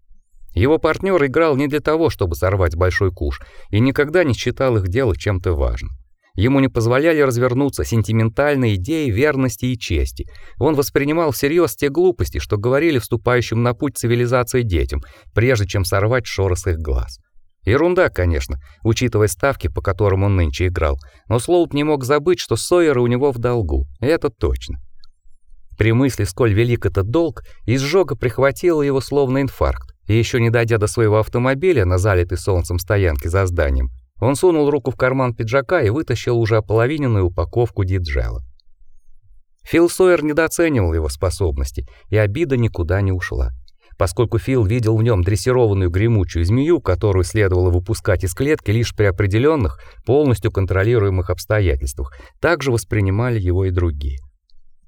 Его партнер играл не для того, чтобы сорвать большой куш, и никогда не считал их дело чем-то важным. Ему не позволяли развернуться сентиментальные идеи верности и чести. Он воспринимал всерьез те глупости, что говорили вступающим на путь цивилизации детям, прежде чем сорвать шоры с их глаз. Ерунда, конечно, учитывая ставки, по которым он нынче играл, но Слоут не мог забыть, что Сойер у него в долгу. Это точно. При мысли, сколь велик этот долг, изжога прихватила его словно инфаркт. И еще не дойдя до своего автомобиля на залитой солнцем стоянке за зданием, он сунул руку в карман пиджака и вытащил уже ополовиненную упаковку диджела. Фил Сойер недооценивал его способности, и обида никуда не ушла поскольку Фил видел в нем дрессированную гремучую змею, которую следовало выпускать из клетки лишь при определенных, полностью контролируемых обстоятельствах. Также воспринимали его и другие.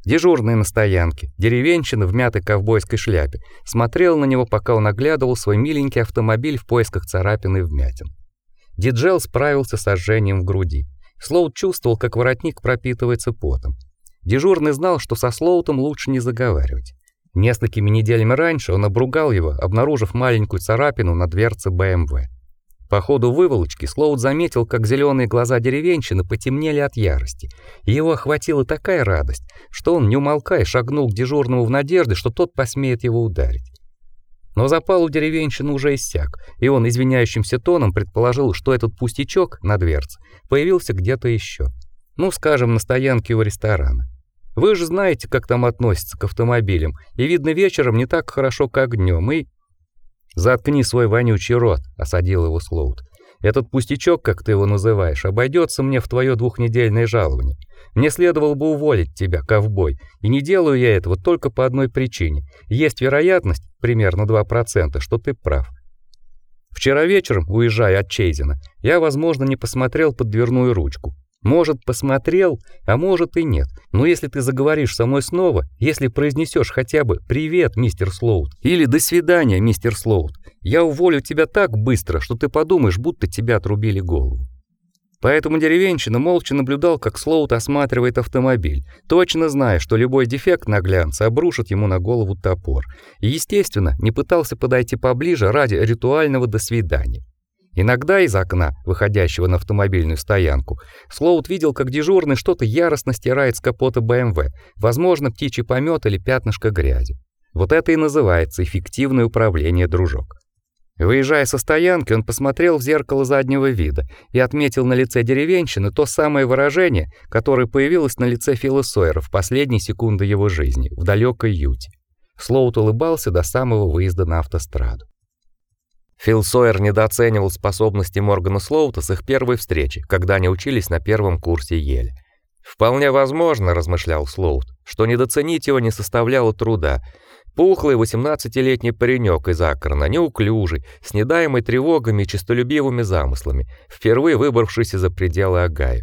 Дежурный на стоянке, деревенщина в мятой ковбойской шляпе, смотрел на него, пока он оглядывал свой миленький автомобиль в поисках царапин и вмятин. Диджел справился с ожжением в груди. Слоут чувствовал, как воротник пропитывается потом. Дежурный знал, что со Слоутом лучше не заговаривать. Несколькими неделями раньше он обругал его, обнаружив маленькую царапину на дверце БМВ. По ходу выволочки Слоут заметил, как зеленые глаза деревенщины потемнели от ярости. Его охватила такая радость, что он, не умолкая, шагнул к дежурному в надежде, что тот посмеет его ударить. Но запал у деревенщины уже иссяк, и он извиняющимся тоном предположил, что этот пустячок на дверце появился где-то еще. Ну, скажем, на стоянке у ресторана. Вы же знаете, как там относятся к автомобилям, и видно вечером не так хорошо, как днем. И заткни свой вонючий рот, осадил его Слоут. Этот пустячок, как ты его называешь, обойдется мне в твое двухнедельное жалование. Мне следовало бы уволить тебя, ковбой, и не делаю я этого только по одной причине. Есть вероятность, примерно 2%, что ты прав. Вчера вечером, уезжая от Чейзена, я, возможно, не посмотрел под дверную ручку. Может, посмотрел, а может и нет. Но если ты заговоришь со мной снова, если произнесешь хотя бы «Привет, мистер Слоут» или «До свидания, мистер Слоут», я уволю тебя так быстро, что ты подумаешь, будто тебя отрубили голову. Поэтому деревенщина молча наблюдал, как Слоут осматривает автомобиль, точно зная, что любой дефект на глянце обрушит ему на голову топор. И, естественно, не пытался подойти поближе ради ритуального «до свидания». Иногда из окна, выходящего на автомобильную стоянку, Слоут видел, как дежурный что-то яростно стирает с капота БМВ, возможно, птичий помет или пятнышко грязи. Вот это и называется эффективное управление, дружок. Выезжая со стоянки, он посмотрел в зеркало заднего вида и отметил на лице деревенщины то самое выражение, которое появилось на лице Фила Сойера в последние секунды его жизни, в далекой Юте. Слоут улыбался до самого выезда на автостраду. Фил Сойер недооценивал способности Моргана Слоута с их первой встречи, когда они учились на первом курсе Йеля. Вполне возможно, размышлял Слоут, что недооценить его не составляло труда. Пухлый восемнадцатилетний паренек из Акрона, неуклюжий, снедаемый тревогами и честолюбивыми замыслами, впервые выбравшийся за пределы Огайо.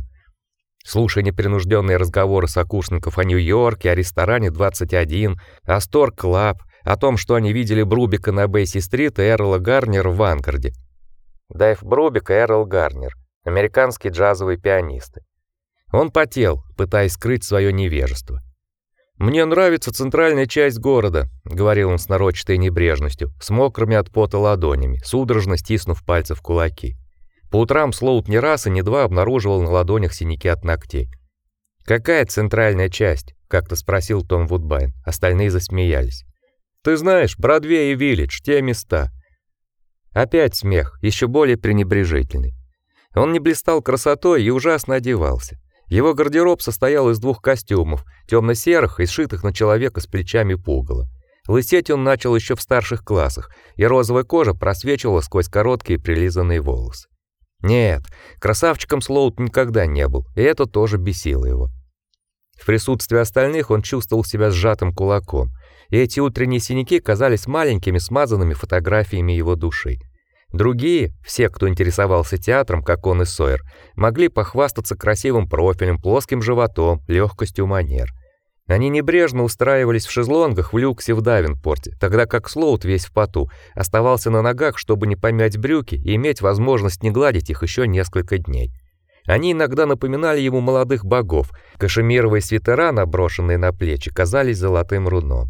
Слушая непринужденные разговоры сокурсников о Нью-Йорке, о ресторане 21, о Сторк Клаб, о том, что они видели Брубека на Бейсин-стрит и Эрла Гарнера в Вангарде. Дэйв Брубик и Эрл Гарнер, американские джазовые пианисты. Он потел, пытаясь скрыть свое невежество. Мне нравится центральная часть города, говорил он с нарочитой небрежностью, с мокрыми от пота ладонями, судорожно стиснув пальцы в кулаки. По утрам Слоут не раз и не два обнаруживал на ладонях синяки от ногтей. Какая центральная часть? как-то спросил Том Вудбайн. Остальные засмеялись. Ты знаешь, Бродвей и Виллидж те места. Опять смех, еще более пренебрежительный. Он не блистал красотой и ужасно одевался. Его гардероб состоял из двух костюмов, темно серых и сшитых на человека с плечами пугало. Лысеть он начал еще в старших классах, и розовая кожа просвечивала сквозь короткие прилизанные волосы. Нет, красавчиком Слоут никогда не был, и это тоже бесило его. В присутствии остальных он чувствовал себя сжатым кулаком, и эти утренние синяки казались маленькими смазанными фотографиями его души. Другие, все, кто интересовался театром, как он и Сойер, могли похвастаться красивым профилем, плоским животом, легкостью манер. Они небрежно устраивались в шезлонгах в люксе в Давинпорте, тогда как Слоут весь в поту оставался на ногах, чтобы не помять брюки и иметь возможность не гладить их еще несколько дней. Они иногда напоминали ему молодых богов. Кашемировые свитера, наброшенные на плечи, казались золотым руном.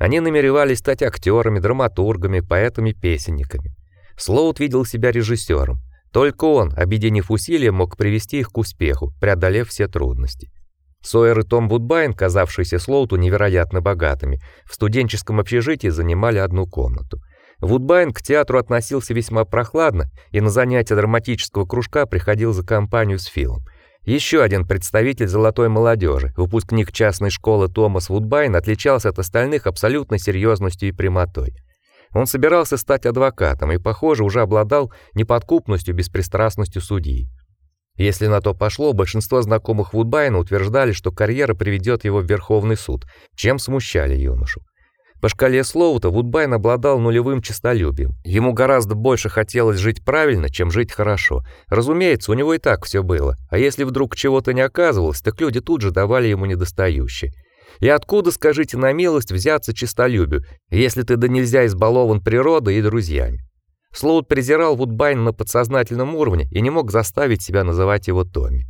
Они намеревались стать актерами, драматургами, поэтами-песенниками. Слоут видел себя режиссером. Только он, объединив усилия, мог привести их к успеху, преодолев все трудности. Сойер и Том Вудбайн, казавшиеся Слоуту невероятно богатыми, в студенческом общежитии занимали одну комнату. Вудбайн к театру относился весьма прохладно и на занятия драматического кружка приходил за компанию с Филом. Еще один представитель золотой молодежи, выпускник частной школы Томас Вудбайн, отличался от остальных абсолютной серьезностью и прямотой. Он собирался стать адвокатом и, похоже, уже обладал неподкупностью, беспристрастностью судьи. Если на то пошло, большинство знакомых Вудбайна утверждали, что карьера приведет его в Верховный суд, чем смущали юношу. По шкале Слоута Вудбайн обладал нулевым честолюбием. Ему гораздо больше хотелось жить правильно, чем жить хорошо. Разумеется, у него и так все было. А если вдруг чего-то не оказывалось, так люди тут же давали ему недостающее. И откуда, скажите на милость, взяться честолюбию, если ты да нельзя избалован природой и друзьями? Слоут презирал Вудбайна на подсознательном уровне и не мог заставить себя называть его Томми.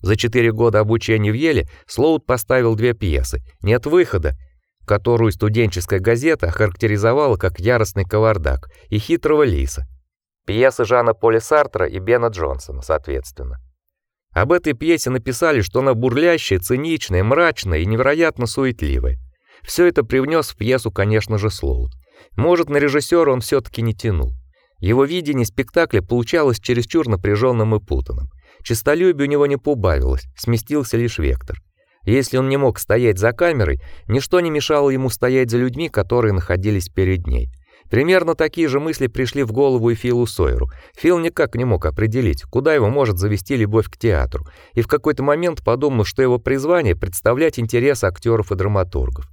За четыре года обучения в Еле Слоут поставил две пьесы: "Нет выхода" которую студенческая газета охарактеризовала как яростный кавардак и хитрого лиса. Пьесы Жана Поля Сартра и Бена Джонсона, соответственно. Об этой пьесе написали, что она бурлящая, циничная, мрачная и невероятно суетливая. Все это привнес в пьесу, конечно же, Слоут. Может, на режиссера он все таки не тянул. Его видение спектакля получалось чересчур напряженным и путанным. Чистолюбие у него не поубавилось, сместился лишь вектор. Если он не мог стоять за камерой, ничто не мешало ему стоять за людьми, которые находились перед ней. Примерно такие же мысли пришли в голову и Филу Сойеру. Фил никак не мог определить, куда его может завести любовь к театру, и в какой-то момент подумал, что его призвание представлять интересы актеров и драматургов.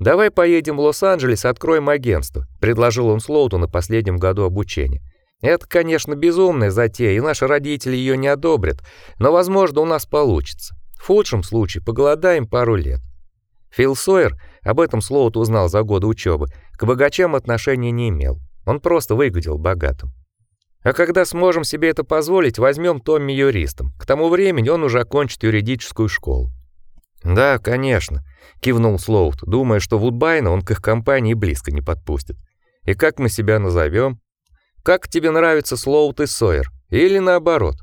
Давай поедем в Лос-Анджелес, откроем агентство, предложил он Слоуту на последнем году обучения. Это, конечно, безумная затея, и наши родители ее не одобрят, но, возможно, у нас получится. В худшем случае поголодаем пару лет. Фил Сойер, об этом Слоут узнал за годы учебы, к богачам отношения не имел. Он просто выглядел богатым. А когда сможем себе это позволить, возьмем Томми юристом. К тому времени он уже окончит юридическую школу. Да, конечно, кивнул Слоут, думая, что Вудбайна он к их компании близко не подпустит. И как мы себя назовем? Как тебе нравится Слоут и Сойер? Или наоборот?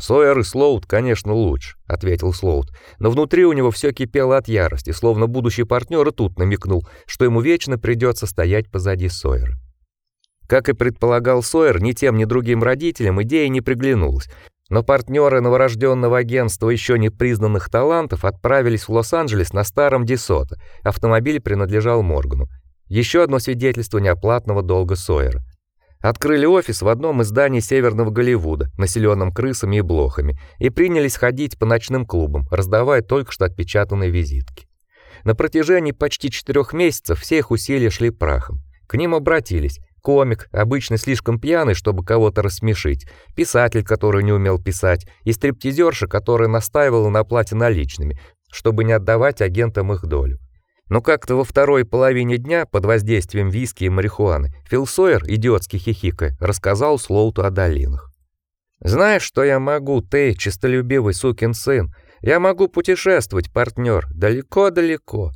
Сойер и Слоут, конечно, лучше, ответил Слоут, но внутри у него все кипело от ярости, словно будущий партнер и тут намекнул, что ему вечно придется стоять позади Сойера. Как и предполагал Сойер, ни тем, ни другим родителям идея не приглянулась, но партнеры новорожденного агентства еще не признанных талантов отправились в Лос-Анджелес на старом Десото. Автомобиль принадлежал Моргану. Еще одно свидетельство неоплатного долга Сойера. Открыли офис в одном из зданий Северного Голливуда, населенном крысами и блохами, и принялись ходить по ночным клубам, раздавая только что отпечатанные визитки. На протяжении почти четырех месяцев все их усилия шли прахом. К ним обратились комик, обычно слишком пьяный, чтобы кого-то рассмешить, писатель, который не умел писать, и стриптизерша, которая настаивала на оплате наличными, чтобы не отдавать агентам их долю. Но как-то во второй половине дня, под воздействием виски и марихуаны, Фил Сойер, идиотски хихикая, рассказал Слоуту о долинах. «Знаешь, что я могу, ты, честолюбивый сукин сын? Я могу путешествовать, партнер, далеко-далеко.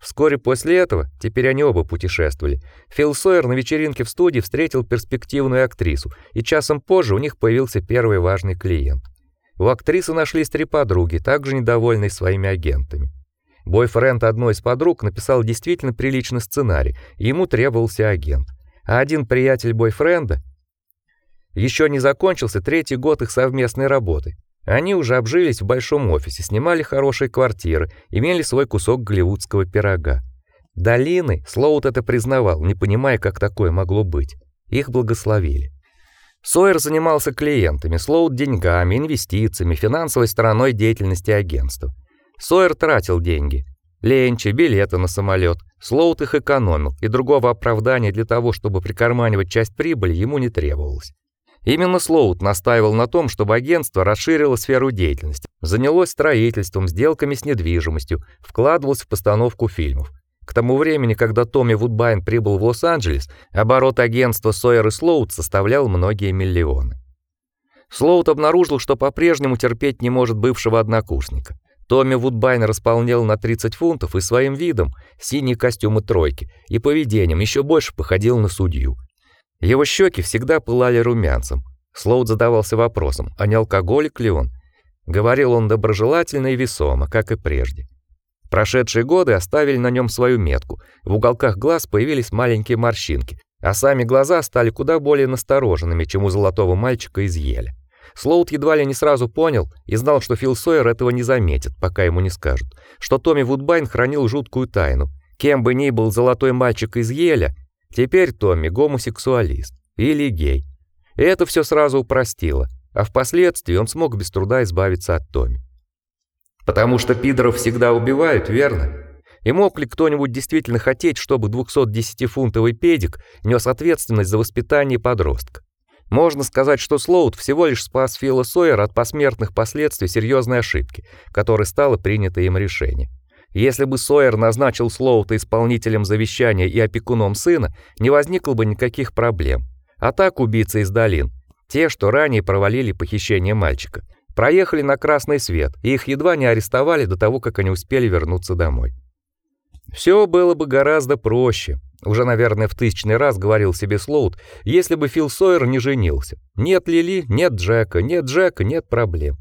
Вскоре после этого, теперь они оба путешествовали, Фил Сойер на вечеринке в студии встретил перспективную актрису, и часом позже у них появился первый важный клиент. У актрисы нашлись три подруги, также недовольные своими агентами. Бойфренд одной из подруг написал действительно приличный сценарий, и ему требовался агент. А один приятель бойфренда еще не закончился третий год их совместной работы. Они уже обжились в большом офисе, снимали хорошие квартиры, имели свой кусок голливудского пирога. Долины, Слоут это признавал, не понимая, как такое могло быть. Их благословили. Сойер занимался клиентами, Слоут деньгами, инвестициями, финансовой стороной деятельности агентства. Сойер тратил деньги. Ленчи, билеты на самолет. Слоут их экономил, и другого оправдания для того, чтобы прикарманивать часть прибыли, ему не требовалось. Именно Слоут настаивал на том, чтобы агентство расширило сферу деятельности, занялось строительством, сделками с недвижимостью, вкладывалось в постановку фильмов. К тому времени, когда Томми Вудбайн прибыл в Лос-Анджелес, оборот агентства Сойер и Слоут составлял многие миллионы. Слоут обнаружил, что по-прежнему терпеть не может бывшего однокурсника. Томми Вудбайн располнел на 30 фунтов и своим видом, синий костюм и тройки, и поведением еще больше походил на судью. Его щеки всегда пылали румянцем. Слоуд задавался вопросом, а не алкоголик ли он? Говорил он доброжелательно и весомо, как и прежде. Прошедшие годы оставили на нем свою метку. В уголках глаз появились маленькие морщинки, а сами глаза стали куда более настороженными, чем у золотого мальчика из Еля. Слоут едва ли не сразу понял и знал, что Фил Сойер этого не заметит, пока ему не скажут, что Томми Вудбайн хранил жуткую тайну. Кем бы ни был золотой мальчик из Еля, Теперь Томми гомосексуалист или гей. И это все сразу упростило, а впоследствии он смог без труда избавиться от Томми. Потому что пидоров всегда убивают, верно? И мог ли кто-нибудь действительно хотеть, чтобы 210-фунтовый педик нес ответственность за воспитание подростка? Можно сказать, что Слоут всего лишь спас Фила Сойера от посмертных последствий серьезной ошибки, которой стало принято им решение. Если бы Сойер назначил Слоута исполнителем завещания и опекуном сына, не возникло бы никаких проблем. А так убийцы из долин, те, что ранее провалили похищение мальчика, проехали на красный свет, и их едва не арестовали до того, как они успели вернуться домой. Все было бы гораздо проще. Уже, наверное, в тысячный раз говорил себе Слоут, если бы Фил Сойер не женился. Нет Лили, нет Джека, нет Джека, нет проблем.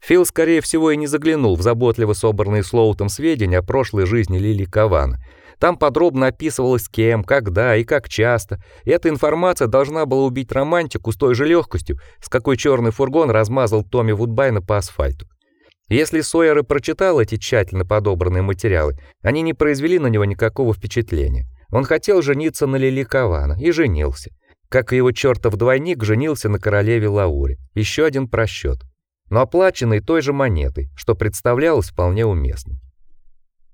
Фил, скорее всего, и не заглянул в заботливо собранные Слоутом сведения о прошлой жизни Лили Кавана. Там подробно описывалось с кем, когда и как часто. И эта информация должна была убить романтику с той же легкостью, с какой черный фургон размазал Томми Вудбайна по асфальту. Если Сойер и прочитал эти тщательно подобранные материалы, они не произвели на него никакого впечатления. Он хотел жениться на Лили Кавана и женился. Как и его чертов двойник женился на королеве Лауре. Еще один просчет, но оплаченный той же монетой, что представлялось вполне уместным.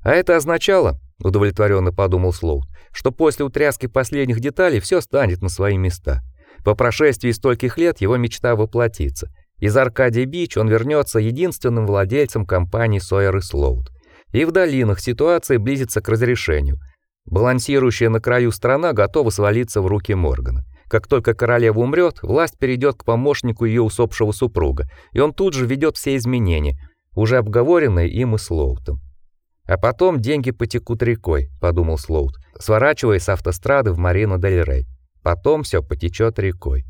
А это означало, удовлетворенно подумал Слоут, что после утряски последних деталей все станет на свои места. По прошествии стольких лет его мечта воплотится. Из Аркадия Бич он вернется единственным владельцем компании Сойер и Слоут. И в долинах ситуация близится к разрешению. Балансирующая на краю страна готова свалиться в руки Моргана. Как только королева умрет, власть перейдет к помощнику ее усопшего супруга, и он тут же ведет все изменения, уже обговоренные им и Слоутом. А потом деньги потекут рекой, подумал Слоут, сворачивая с автострады в Марину дель Рей. Потом все потечет рекой.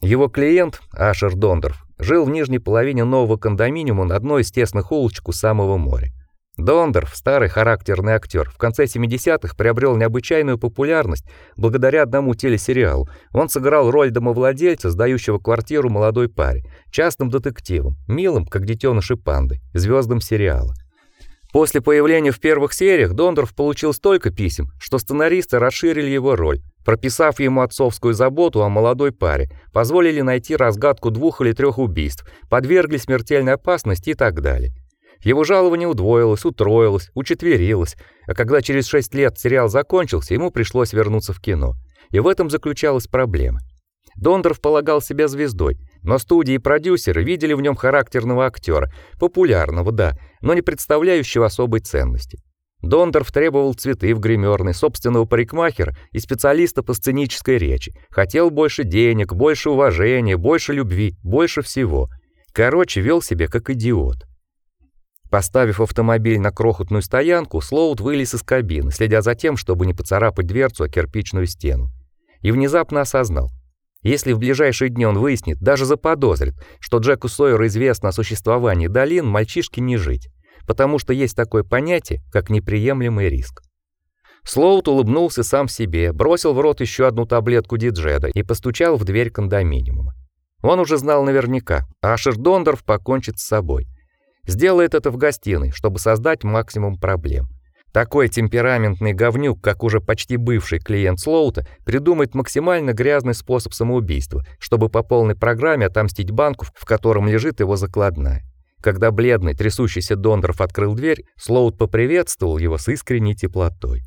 Его клиент, Ашер Дондорф, жил в нижней половине нового кондоминиума на одной из тесных улочек у самого моря. Дондорф, старый характерный актер, в конце 70-х приобрел необычайную популярность благодаря одному телесериалу. Он сыграл роль домовладельца, сдающего квартиру молодой паре, частным детективом, милым, как детеныши панды, звездам сериала. После появления в первых сериях Дондорф получил столько писем, что сценаристы расширили его роль, прописав ему отцовскую заботу о молодой паре, позволили найти разгадку двух или трех убийств, подвергли смертельной опасности и так далее. Его жалование удвоилось, утроилось, учетверилось, а когда через 6 лет сериал закончился, ему пришлось вернуться в кино. И в этом заключалась проблема. Дондорф полагал себя звездой, но студии и продюсеры видели в нем характерного актера, популярного, да, но не представляющего особой ценности. Дондорф требовал цветы в гримерной, собственного парикмахера и специалиста по сценической речи. Хотел больше денег, больше уважения, больше любви, больше всего. Короче, вел себя как идиот. Поставив автомобиль на крохотную стоянку, Слоут вылез из кабины, следя за тем, чтобы не поцарапать дверцу о кирпичную стену. И внезапно осознал: если в ближайшие дни он выяснит, даже заподозрит, что Джеку Сойеру известно о существовании долин, мальчишке не жить, потому что есть такое понятие, как неприемлемый риск. Слоут улыбнулся сам себе, бросил в рот еще одну таблетку диджеда и постучал в дверь кондоминиума. Он уже знал наверняка, Ашер Дондорф покончит с собой. Сделает это в гостиной, чтобы создать максимум проблем. Такой темпераментный говнюк, как уже почти бывший клиент Слоута, придумает максимально грязный способ самоубийства, чтобы по полной программе отомстить банку, в котором лежит его закладная. Когда бледный, трясущийся Дондорф открыл дверь, Слоут поприветствовал его с искренней теплотой.